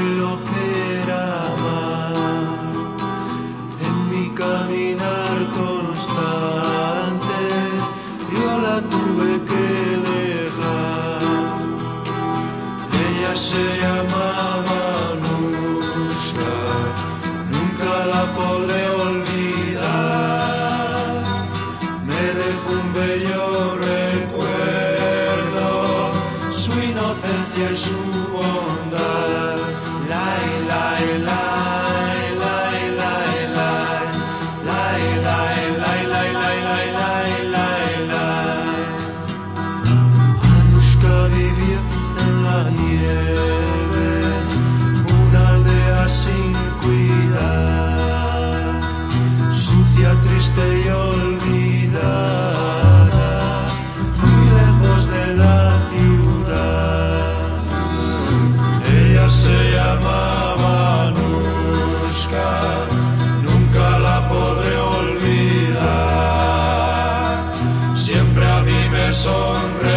lo que era más en mi caminar constante yo la tuve que dejar. Ella se llamaba Muska nunca la podré olvidar. Me dejó un bello recuerdo su inocencia y su triste y olvidada, muy lejos de la ciudad. Ella se llamaba Nuska, nunca la podré olvidar. Siempre a mí me sonreía.